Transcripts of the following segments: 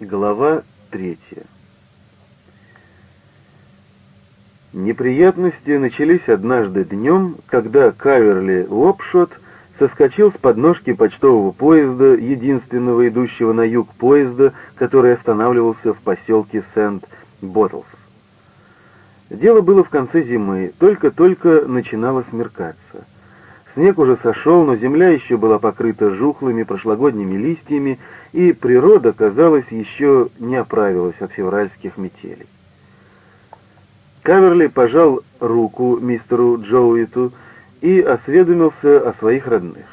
Глава третья. Неприятности начались однажды днем, когда Каверли Лопшот соскочил с подножки почтового поезда, единственного идущего на юг поезда, который останавливался в поселке Сент-Боттлс. Дело было в конце зимы, только-только начинало смеркаться. Снег уже сошел, но земля еще была покрыта жухлыми прошлогодними листьями, и природа, казалось, еще не оправилась от февральских метелей. Каверли пожал руку мистеру Джоуиту и осведомился о своих родных.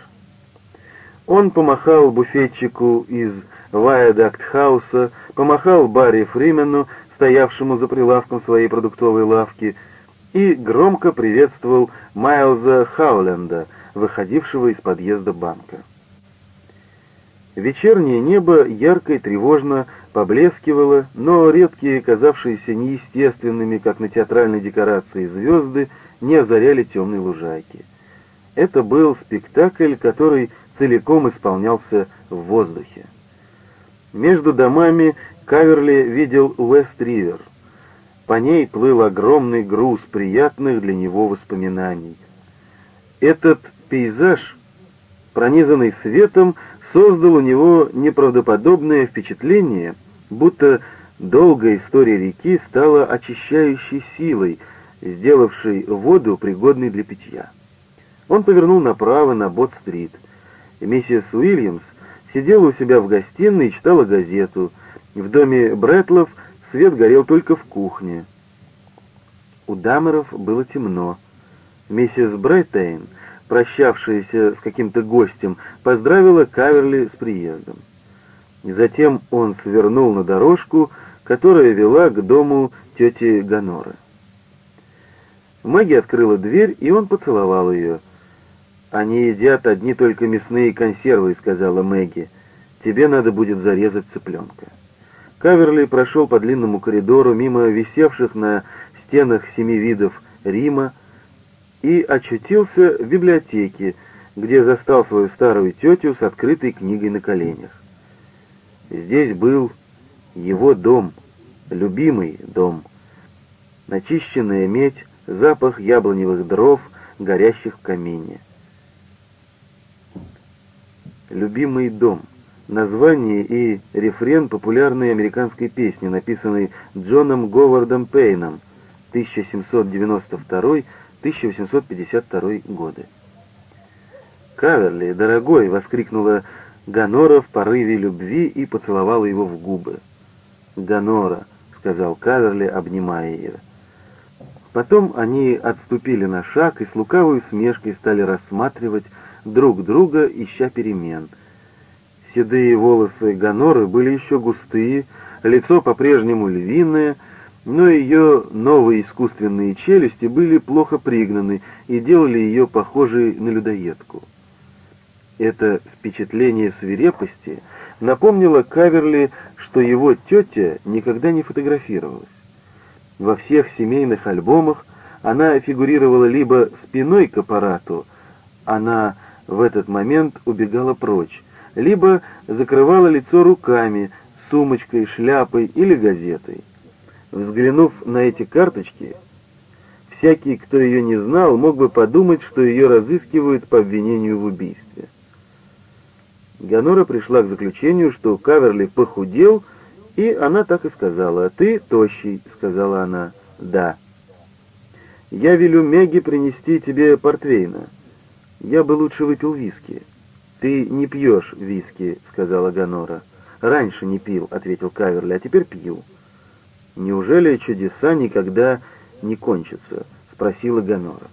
Он помахал буфетчику из Вайадакт-хауса, помахал Барри Фримену, стоявшему за прилавком своей продуктовой лавки, и громко приветствовал Майлза Хауленда, выходившего из подъезда банка. Вечернее небо ярко и тревожно поблескивало, но редкие, казавшиеся неестественными, как на театральной декорации, звезды не озаряли темной лужайки. Это был спектакль, который целиком исполнялся в воздухе. Между домами Каверли видел Уэст-Ривер. По ней плыл огромный груз приятных для него воспоминаний. Этот пейзаж, пронизанный светом, создал у него неправдоподобное впечатление, будто долгая история реки стала очищающей силой, сделавшей воду пригодной для питья. Он повернул направо на Бот-стрит. Миссис Уильямс сидела у себя в гостиной и читала газету. В доме Брэтлов свет горел только в кухне. У Дамеров было темно. Миссис Бреттейн прощавшаяся с каким-то гостем, поздравила Каверли с приездом. Затем он свернул на дорожку, которая вела к дому тети Ганоры. Мэгги открыла дверь, и он поцеловал ее. «Они едят одни только мясные консервы», — сказала Мэгги. «Тебе надо будет зарезать цыпленка». Каверли прошел по длинному коридору мимо висевших на стенах семи видов Рима, и очутился в библиотеке, где застал свою старую тетю с открытой книгой на коленях. Здесь был его дом, любимый дом. Начищенная медь, запах яблоневых дров, горящих в камине. «Любимый дом» — название и рефрен популярной американской песни, написанной Джоном Говардом Пейном 1792 1852 годы. «Каверли, дорогой!» — воскликнула Ганора в порыве любви и поцеловала его в губы. «Ганора!» — сказал Каверли, обнимая ее. Потом они отступили на шаг и с лукавой усмешкой стали рассматривать друг друга, ища перемен. Седые волосы Ганоры были еще густые, лицо по-прежнему львиное — но ее новые искусственные челюсти были плохо пригнаны и делали ее похожей на людоедку. Это впечатление свирепости напомнило Каверли, что его тетя никогда не фотографировалась. Во всех семейных альбомах она фигурировала либо спиной к аппарату, она в этот момент убегала прочь, либо закрывала лицо руками, сумочкой, шляпой или газетой. Взглянув на эти карточки, всякий, кто ее не знал, мог бы подумать, что ее разыскивают по обвинению в убийстве. Ганора пришла к заключению, что Каверли похудел, и она так и сказала. «Ты тощий», — сказала она. «Да». «Я велю Меги принести тебе портвейна. Я бы лучше выпил виски». «Ты не пьешь виски», — сказала Ганора. «Раньше не пил», — ответил Каверли, — «а теперь пью». «Неужели чудеса никогда не кончатся?» — спросила Ганора.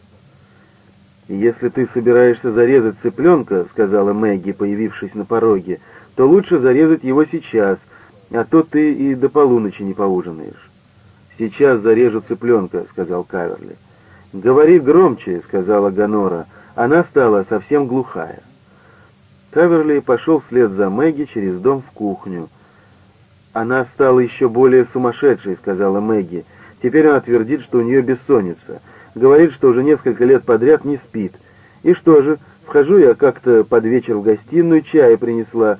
«Если ты собираешься зарезать цыпленка, — сказала Мэгги, появившись на пороге, — то лучше зарезать его сейчас, а то ты и до полуночи не поужинаешь». «Сейчас зарежу цыпленка», — сказал Каверли. «Говори громче», — сказала Ганора. Она стала совсем глухая. Каверли пошел вслед за Мэгги через дом в кухню — «Она стала еще более сумасшедшей», — сказала Мэгги. «Теперь она твердит, что у нее бессонница. Говорит, что уже несколько лет подряд не спит. И что же, вхожу я как-то под вечер в гостиную, чая принесла.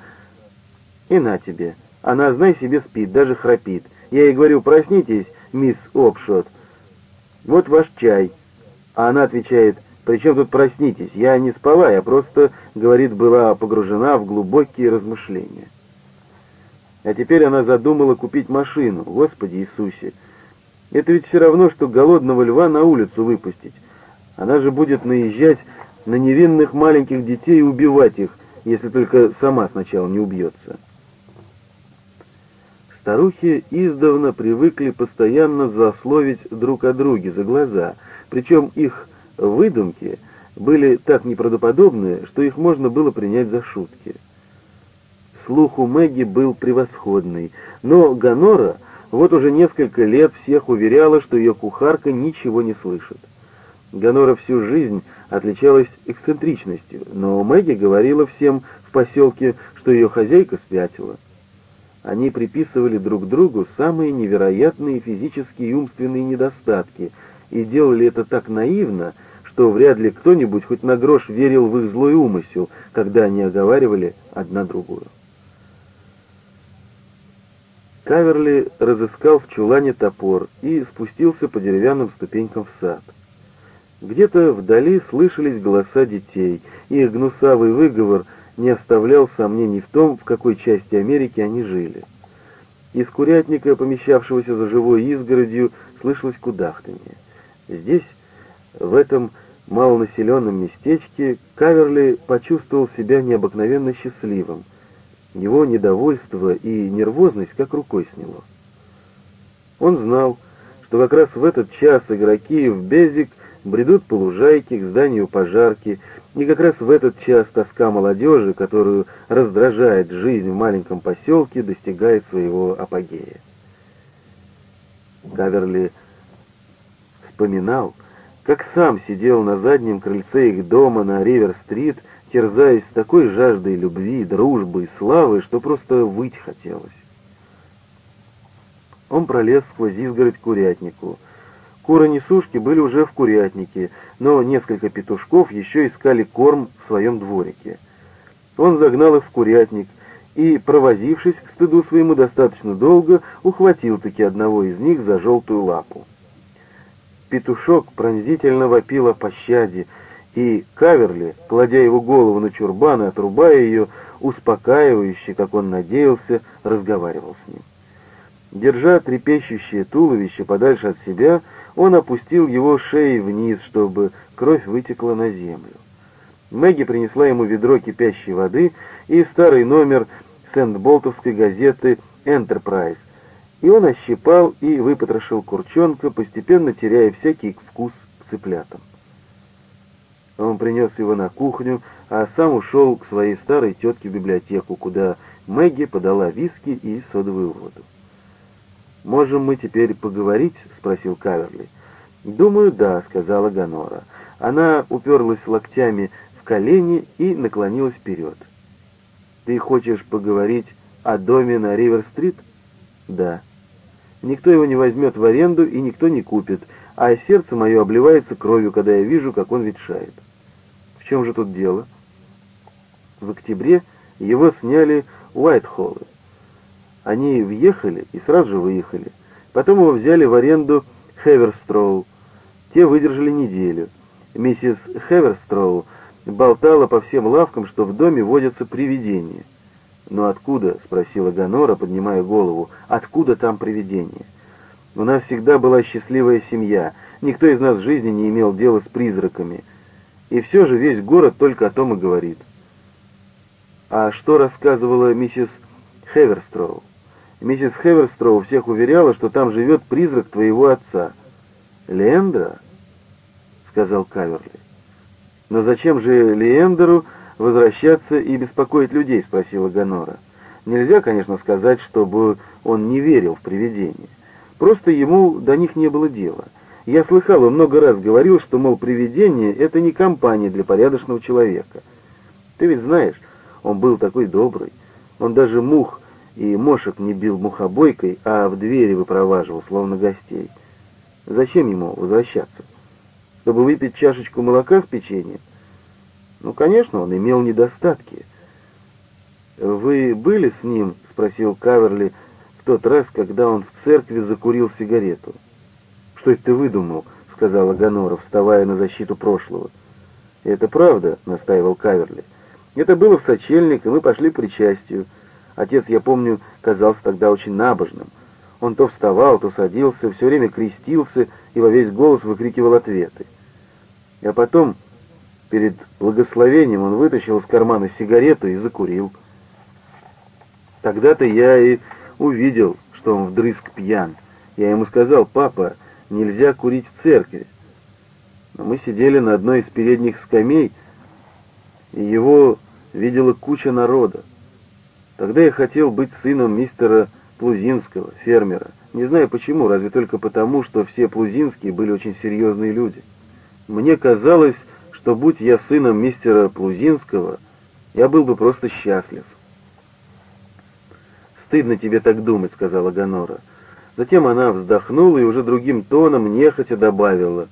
И на тебе, Она, знай себе, спит, даже храпит. Я ей говорю, проснитесь, мисс Опшот. Вот ваш чай. А она отвечает, при чем тут проснитесь? Я не спала, я просто, говорит, была погружена в глубокие размышления. А теперь она задумала купить машину. Господи Иисусе! Это ведь все равно, что голодного льва на улицу выпустить. Она же будет наезжать на невинных маленьких детей и убивать их, если только сама сначала не убьется. Старухи издавна привыкли постоянно засловить друг о друге за глаза, причем их выдумки были так неправдоподобны, что их можно было принять за шутки. Слух у Мэгги был превосходный, но Ганора вот уже несколько лет всех уверяла, что ее кухарка ничего не слышит. Ганора всю жизнь отличалась эксцентричностью, но Мэгги говорила всем в поселке, что ее хозяйка спятила. Они приписывали друг другу самые невероятные физические и умственные недостатки и делали это так наивно, что вряд ли кто-нибудь хоть на грош верил в их злой умысел, когда они оговаривали одна другую. Каверли разыскал в чулане топор и спустился по деревянным ступенькам в сад. Где-то вдали слышались голоса детей, и их гнусавый выговор не оставлял сомнений в том, в какой части Америки они жили. Из курятника, помещавшегося за живой изгородью, слышалось кудахтанье. Здесь, в этом малонаселенном местечке, Каверли почувствовал себя необыкновенно счастливым. Его недовольство и нервозность как рукой сняло. Он знал, что как раз в этот час игроки в Безик бредут по лужайке к зданию пожарки, и как раз в этот час тоска молодежи, которую раздражает жизнь в маленьком поселке, достигает своего апогея. Каверли вспоминал, как сам сидел на заднем крыльце их дома на Ривер-стрит, терзаясь такой жаждой любви, дружбы и славы, что просто выть хотелось. Он пролез сквозь изгородь курятнику. Куры-несушки были уже в курятнике, но несколько петушков еще искали корм в своем дворике. Он загнал их в курятник и, провозившись к стыду своему достаточно долго, ухватил-таки одного из них за желтую лапу. Петушок пронзительно вопил о пощаде, и Каверли, кладя его голову на чурбан и отрубая ее, успокаивающе, как он надеялся, разговаривал с ним. Держа трепещущее туловище подальше от себя, он опустил его шеей вниз, чтобы кровь вытекла на землю. Мэгги принесла ему ведро кипящей воды и старый номер Сент-Болтовской газеты «Энтерпрайз», и он ощипал и выпотрошил курчонка, постепенно теряя всякий вкус к цыплятам. Он принес его на кухню, а сам ушел к своей старой тетке в библиотеку, куда Мэгги подала виски и содовую воду. «Можем мы теперь поговорить?» — спросил Каверли. «Думаю, да», — сказала Ганора. Она уперлась локтями в колени и наклонилась вперед. «Ты хочешь поговорить о доме на Ривер-стрит?» «Да». Никто его не возьмет в аренду и никто не купит, а сердце мое обливается кровью, когда я вижу, как он ветшает. В чем же тут дело? В октябре его сняли Уайтхоллы. Они въехали и сразу же выехали. Потом его взяли в аренду Хеверстроу. Те выдержали неделю. Миссис Хеверстроу болтала по всем лавкам, что в доме водятся привидения. «Но откуда?» — спросила Гонора, поднимая голову. «Откуда там привидения?» «У нас всегда была счастливая семья. Никто из нас в жизни не имел дела с призраками. И все же весь город только о том и говорит». «А что рассказывала миссис Хеверстроу?» «Миссис Хеверстроу всех уверяла, что там живет призрак твоего отца». «Леэндра?» — сказал Каверли. «Но зачем же Леэндеру возвращаться и беспокоить людей?» — спросила Гонора. Нельзя, конечно, сказать, чтобы он не верил в привидения. Просто ему до них не было дела. Я слыхал, он много раз говорил, что, мол, привидение — это не компания для порядочного человека. Ты ведь знаешь, он был такой добрый. Он даже мух и мошек не бил мухобойкой, а в двери выпроваживал, словно гостей. Зачем ему возвращаться? Чтобы выпить чашечку молока в печенье? Ну, конечно, он имел недостатки. «Вы были с ним?» —— спросил Каверли тот раз, когда он в церкви закурил сигарету. «Что это ты выдумал?» — сказала Гонора, вставая на защиту прошлого. «Это правда», — настаивал Каверли. «Это было в сочельник, и мы пошли к причастию. Отец, я помню, казался тогда очень набожным. Он то вставал, то садился, все время крестился и во весь голос выкрикивал ответы. А потом, перед благословением, он вытащил из кармана сигарету и закурил. Тогда-то я и увидел, что он вдрызг пьян. Я ему сказал, папа, нельзя курить в церкви. Но мы сидели на одной из передних скамей, и его видела куча народа. Тогда я хотел быть сыном мистера Плузинского, фермера. Не знаю почему, разве только потому, что все Плузинские были очень серьезные люди. Мне казалось, что будь я сыном мистера Плузинского, я был бы просто счастлив. «Стыдно тебе так думать», — сказала Гонора. Затем она вздохнула и уже другим тоном нехотя добавила.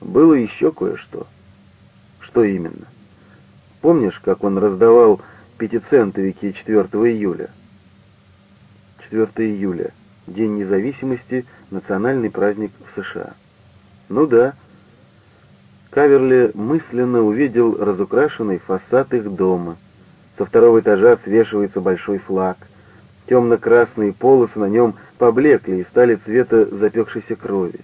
«Было еще кое-что». «Что именно?» «Помнишь, как он раздавал пятицентовики 4 июля?» 4 июля, День независимости, национальный праздник в США. Ну да. Каверли мысленно увидел разукрашенный фасад их дома. Со второго этажа свешивается большой флаг. Темно-красные полосы на нем поблекли и стали цвета запекшейся крови.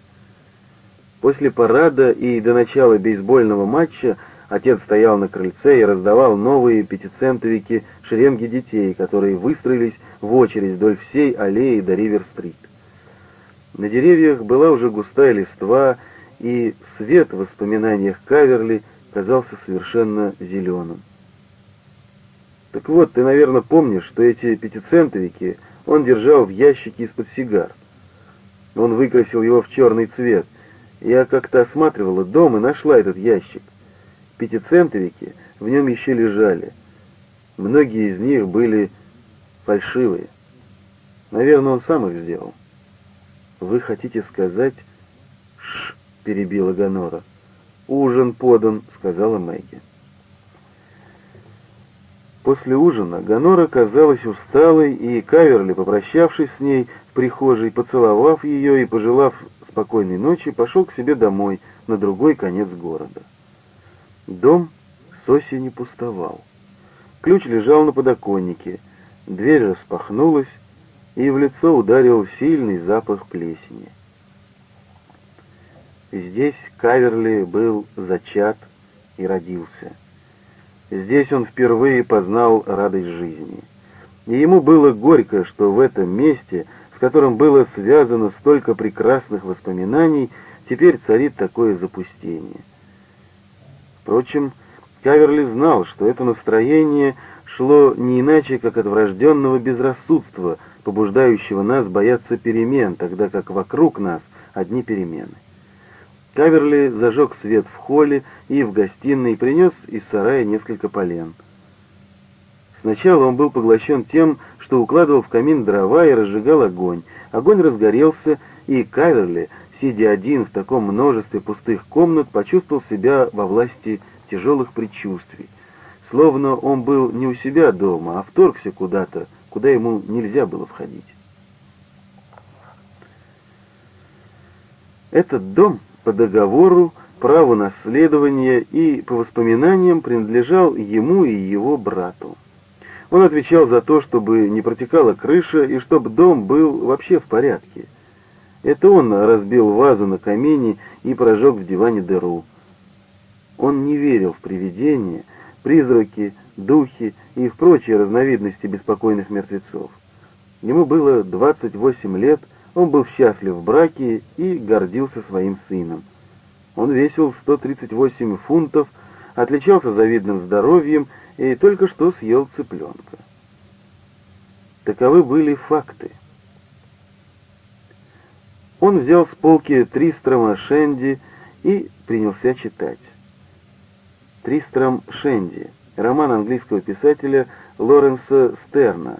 После парада и до начала бейсбольного матча Отец стоял на крыльце и раздавал новые пятицентовики шеренги детей, которые выстроились в очередь вдоль всей аллеи до Ривер-стрит. На деревьях была уже густая листва, и свет в воспоминаниях Каверли казался совершенно зеленым. Так вот, ты, наверное, помнишь, что эти пятицентовики он держал в ящике из-под сигар. Он выкрасил его в черный цвет. Я как-то осматривала дом и нашла этот ящик пятицентовики в нем еще лежали. Многие из них были фальшивые. Наверное, он сам их сделал. «Вы хотите сказать...» «Ш!» — перебила Гонора. «Ужин подан», — сказала Мэгги. После ужина Гонора казалась усталой, и Каверли, попрощавшись с ней в прихожей, поцеловав ее и пожелав спокойной ночи, пошел к себе домой на другой конец города. Дом с осени пустовал. Ключ лежал на подоконнике, дверь распахнулась, и в лицо ударил сильный запах плесени. Здесь Каверли был зачат и родился. Здесь он впервые познал радость жизни. И ему было горько, что в этом месте, с которым было связано столько прекрасных воспоминаний, теперь царит такое запустение. Впрочем, Каверли знал, что это настроение шло не иначе, как от врожденного безрассудства, побуждающего нас бояться перемен, тогда как вокруг нас одни перемены. Каверли зажег свет в холле и в гостиной принес из сарая несколько полен. Сначала он был поглощен тем, что укладывал в камин дрова и разжигал огонь. Огонь разгорелся, и Каверли сидя один в таком множестве пустых комнат, почувствовал себя во власти тяжелых предчувствий. Словно он был не у себя дома, а вторгся куда-то, куда ему нельзя было входить. Этот дом по договору, праву наследования и по воспоминаниям принадлежал ему и его брату. Он отвечал за то, чтобы не протекала крыша и чтобы дом был вообще в порядке — это он разбил вазу на камине и прожег в диване дыру. Он не верил в привидения, призраки, духи и в прочие разновидности беспокойных мертвецов. Ему было 28 лет, он был счастлив в браке и гордился своим сыном. Он весил 138 фунтов, отличался завидным здоровьем и только что съел цыпленка. Таковы были факты. Он взял с полки Тристрома Шенди и принялся читать. Тристром Шенди, роман английского писателя Лоренса Стерна,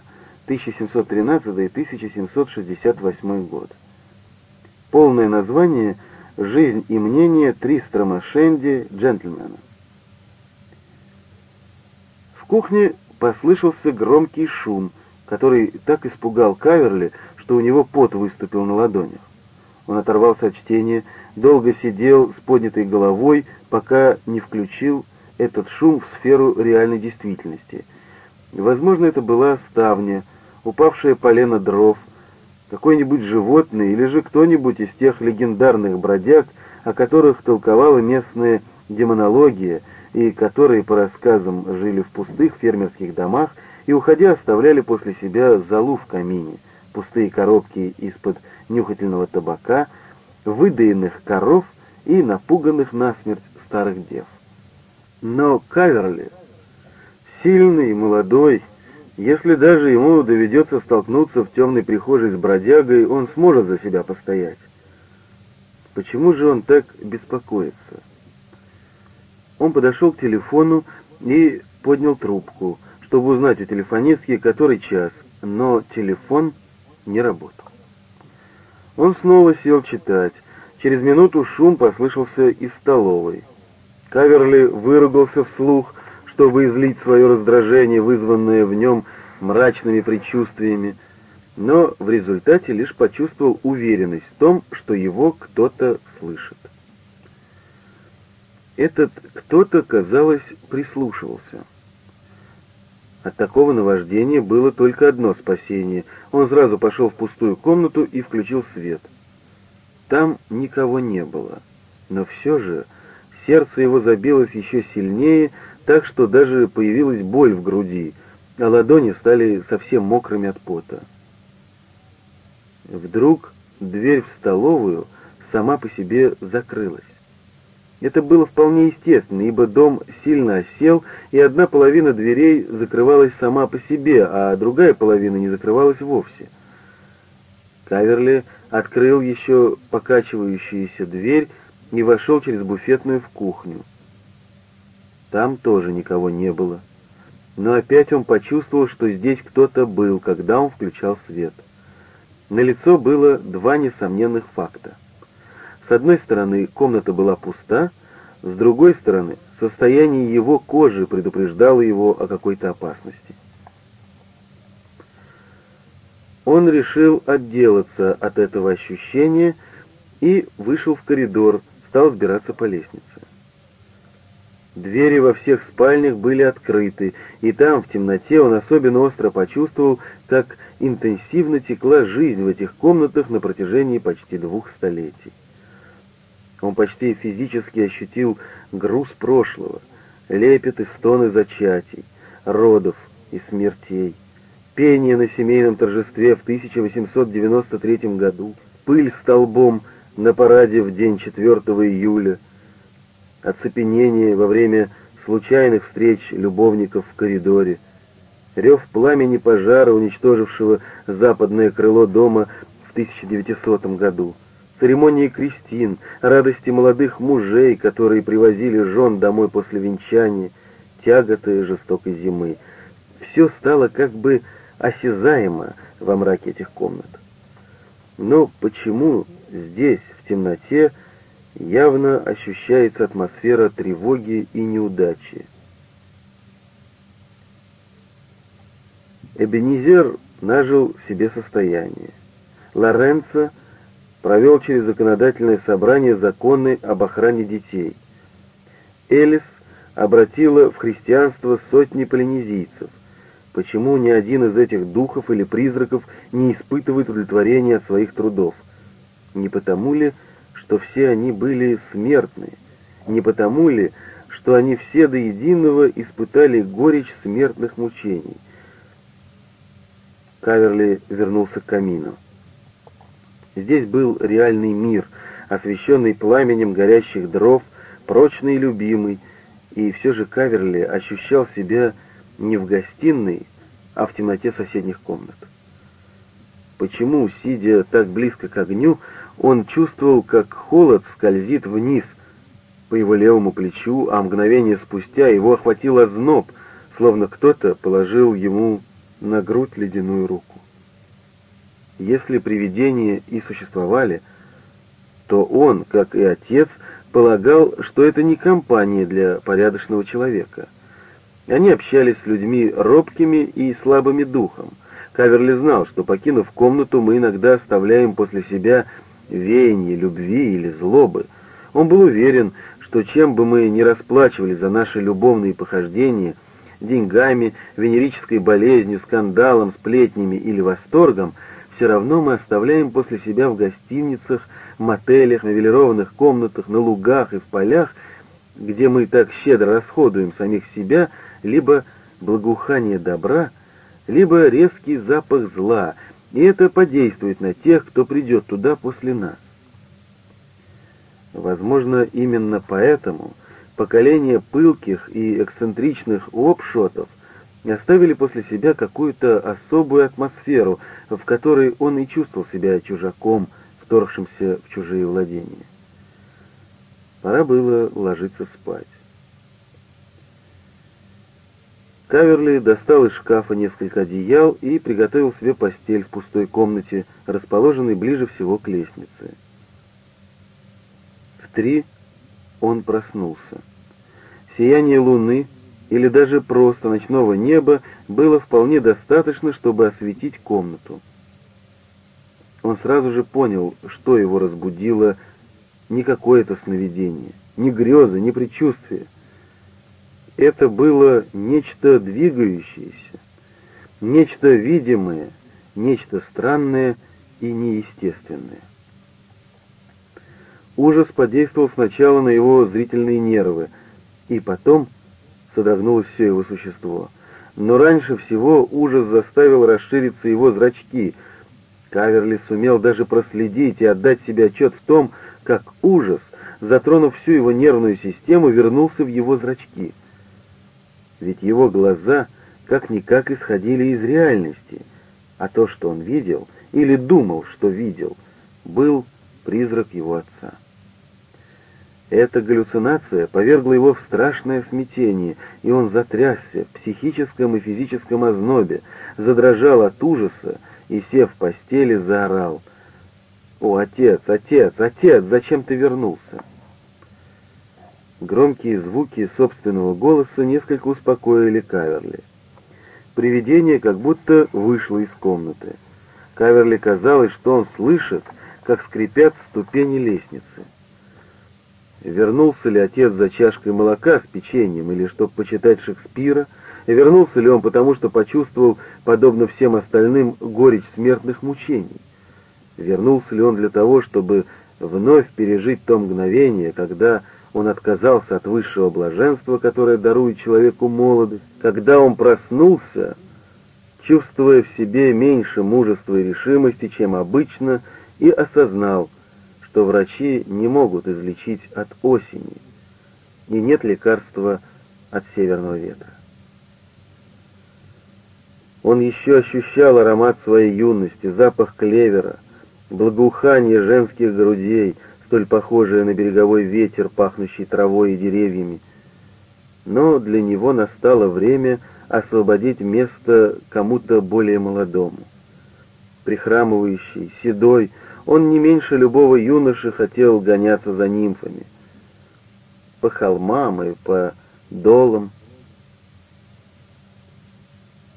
1713-1768 год. Полное название «Жизнь и мнение Тристрома Шенди, джентльмена». В кухне послышался громкий шум. который так испугал Каверли, что у него пот выступил на ладонях. Он оторвался от чтения, долго сидел с поднятой головой, пока не включил этот шум в сферу реальной действительности. Возможно, это была ставня, упавшая полено дров, какое-нибудь животное или же кто-нибудь из тех легендарных бродяг, о которых толковала местная демонология и которые, по рассказам, жили в пустых фермерских домах и, уходя, оставляли после себя залу в камине, пустые коробки из-под нюхательного табака, выдаенных коров и напуганных насмерть старых дев. Но Каверли, сильный, молодой, если даже ему доведется столкнуться в темной прихожей с бродягой, он сможет за себя постоять. Почему же он так беспокоится? Он подошел к телефону и поднял трубку, чтобы узнать у телефонистки, который час, но телефон не работал. Он снова сел читать. Через минуту шум послышался из столовой. Каверли выругался вслух, чтобы излить свое раздражение, вызванное в нем мрачными предчувствиями, но в результате лишь почувствовал уверенность в том, что его кто-то слышит. Этот кто-то, казалось, прислушивался. От такого наваждения было только одно спасение. Он сразу пошел в пустую комнату и включил свет. Там никого не было. Но все же сердце его забилось еще сильнее, так что даже появилась боль в груди, а ладони стали совсем мокрыми от пота. Вдруг дверь в столовую сама по себе закрылась. Это было вполне естественно, ибо дом сильно осел, и одна половина дверей закрывалась сама по себе, а другая половина не закрывалась вовсе. Каверли открыл еще покачивающуюся дверь и вошел через буфетную в кухню. Там тоже никого не было. Но опять он почувствовал, что здесь кто-то был, когда он включал свет. На лицо было два несомненных факта. С одной стороны, комната была пуста, с другой стороны, состояние его кожи предупреждало его о какой-то опасности. Он решил отделаться от этого ощущения и вышел в коридор, стал сбираться по лестнице. Двери во всех спальнях были открыты, и там, в темноте, он особенно остро почувствовал, как интенсивно текла жизнь в этих комнатах на протяжении почти двух столетий. Он почти физически ощутил груз прошлого, лепет и стоны зачатий, родов и смертей, пение на семейном торжестве в 1893 году, пыль столбом на параде в день 4 июля, оцепенение во время случайных встреч любовников в коридоре, рев пламени пожара, уничтожившего западное крыло дома в 1900 году, церемонии крестин, радости молодых мужей, которые привозили жен домой после венчания, тяготы жестокой зимы. Все стало как бы осязаемо во мраке этих комнат. Но почему здесь, в темноте, явно ощущается атмосфера тревоги и неудачи? Эбенизер нажил себе состояние. Лоренцо провел через законодательное собрание законы об охране детей. Элис обратила в христианство сотни полинезийцев. Почему ни один из этих духов или призраков не испытывает удовлетворения от своих трудов? Не потому ли, что все они были смертны? Не потому ли, что они все до единого испытали горечь смертных мучений? Каверли вернулся к камину. Здесь был реальный мир, освещенный пламенем горящих дров, прочный и любимый, и все же Каверли ощущал себя не в гостиной, а в темноте соседних комнат. Почему, сидя так близко к огню, он чувствовал, как холод скользит вниз по его левому плечу, а мгновение спустя его охватил озноб, словно кто-то положил ему на грудь ледяную руку. Если привидения и существовали, то он, как и отец, полагал, что это не компания для порядочного человека. Они общались с людьми робкими и слабыми духом. Каверли знал, что, покинув комнату, мы иногда оставляем после себя веяние любви или злобы. Он был уверен, что чем бы мы ни расплачивали за наши любовные похождения, деньгами, венерической болезнью, скандалом, сплетнями или восторгом, все равно мы оставляем после себя в гостиницах, мотелях, мебелированных комнатах, на лугах и в полях, где мы так щедро расходуем самих себя, либо благоухание добра, либо резкий запах зла, и это подействует на тех, кто придет туда после нас. Возможно, именно поэтому поколение пылких и эксцентричных обшотов оставили после себя какую-то особую атмосферу, в которой он и чувствовал себя чужаком, вторгшимся в чужие владения. Пора было ложиться спать. Каверли достал из шкафа несколько одеял и приготовил себе постель в пустой комнате, расположенной ближе всего к лестнице. В три он проснулся. Сияние луны или даже просто ночного неба было вполне достаточно, чтобы осветить комнату. Он сразу же понял, что его разбудило не какое-то сновидение, ни грезы, ни предчувствие — это было нечто двигающееся, нечто видимое, нечто странное и неестественное. Ужас подействовал сначала на его зрительные нервы, и потом содрогнулось все его существо. Но раньше всего ужас заставил расшириться его зрачки. Каверли сумел даже проследить и отдать себе отчет в том, как ужас, затронув всю его нервную систему, вернулся в его зрачки — ведь его глаза как-никак исходили из реальности, а то, что он видел или думал, что видел, был призрак его отца. Эта галлюцинация повергла его в страшное смятение, и он затрясся в психическом и физическом ознобе, задрожал от ужаса и, сев в постели, заорал. «О, отец, отец, отец, зачем ты вернулся?» Громкие звуки собственного голоса несколько успокоили Каверли. Привидение как будто вышло из комнаты. Каверли казалось, что он слышит, как скрипят ступени лестницы. Вернулся ли отец за чашкой молока с печеньем или чтобы почитать Шекспира? Вернулся ли он потому, что почувствовал, подобно всем остальным, горечь смертных мучений? Вернулся ли он для того, чтобы вновь пережить то мгновение, когда он отказался от высшего блаженства, которое дарует человеку молодость. Когда он проснулся, чувствуя в себе меньше мужества и решимости, чем обычно, и осознал, что врачи не могут излечить от осени, и нет лекарства от северного ветра. Он еще ощущал аромат своей юности, запах клевера, благоухание женских грудей — столь похожее на береговой ветер, пахнущий травой и деревьями. Но для него настало время освободить место кому-то более молодому. Прихрамывающий, седой, он не меньше любого юноши хотел гоняться за нимфами. По холмам и по долам.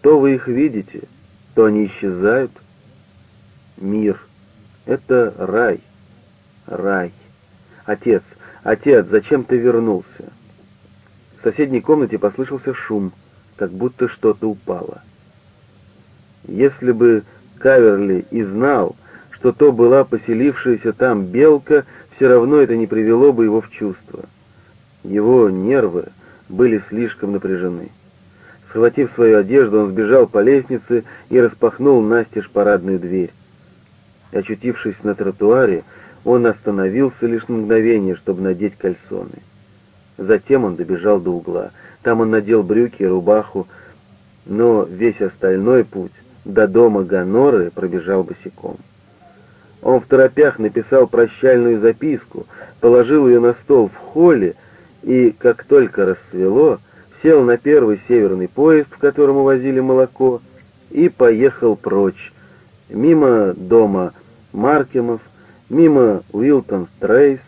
То вы их видите, то они исчезают. Мир — это рай — Рай. Отец, отец, зачем ты вернулся? В соседней комнате послышался шум, как будто что-то упало. Если бы Каверли и знал, что то была поселившаяся там белка, все равно это не привело бы его в чувство. Его нервы были слишком напряжены. Схватив свою одежду, он сбежал по лестнице и распахнул настежь парадную дверь. Очутившись на тротуаре, он остановился лишь на мгновение, чтобы надеть кальсоны. Затем он добежал до угла. Там он надел брюки и рубаху, но весь остальной путь до дома Гоноры пробежал босиком. Он в торопях написал прощальную записку, положил ее на стол в холле и, как только рассвело, сел на первый северный поезд, в котором увозили молоко, и поехал прочь, мимо дома Маркемов, мимо Уилтон Стрейс,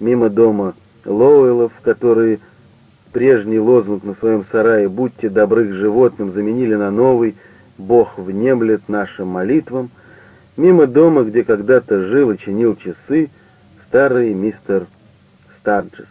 мимо дома Лоуэллов, которые прежний лозунг на своем сарае «Будьте добры к животным» заменили на новый Бог внемлет нашим молитвам, мимо дома, где когда-то жил и чинил часы, старый мистер Старджес.